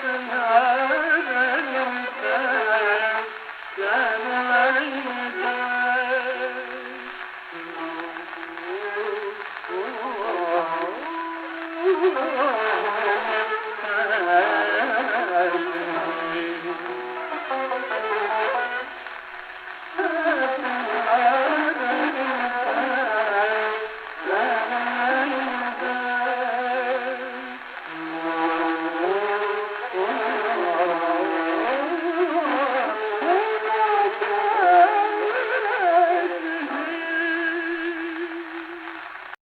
Krishna.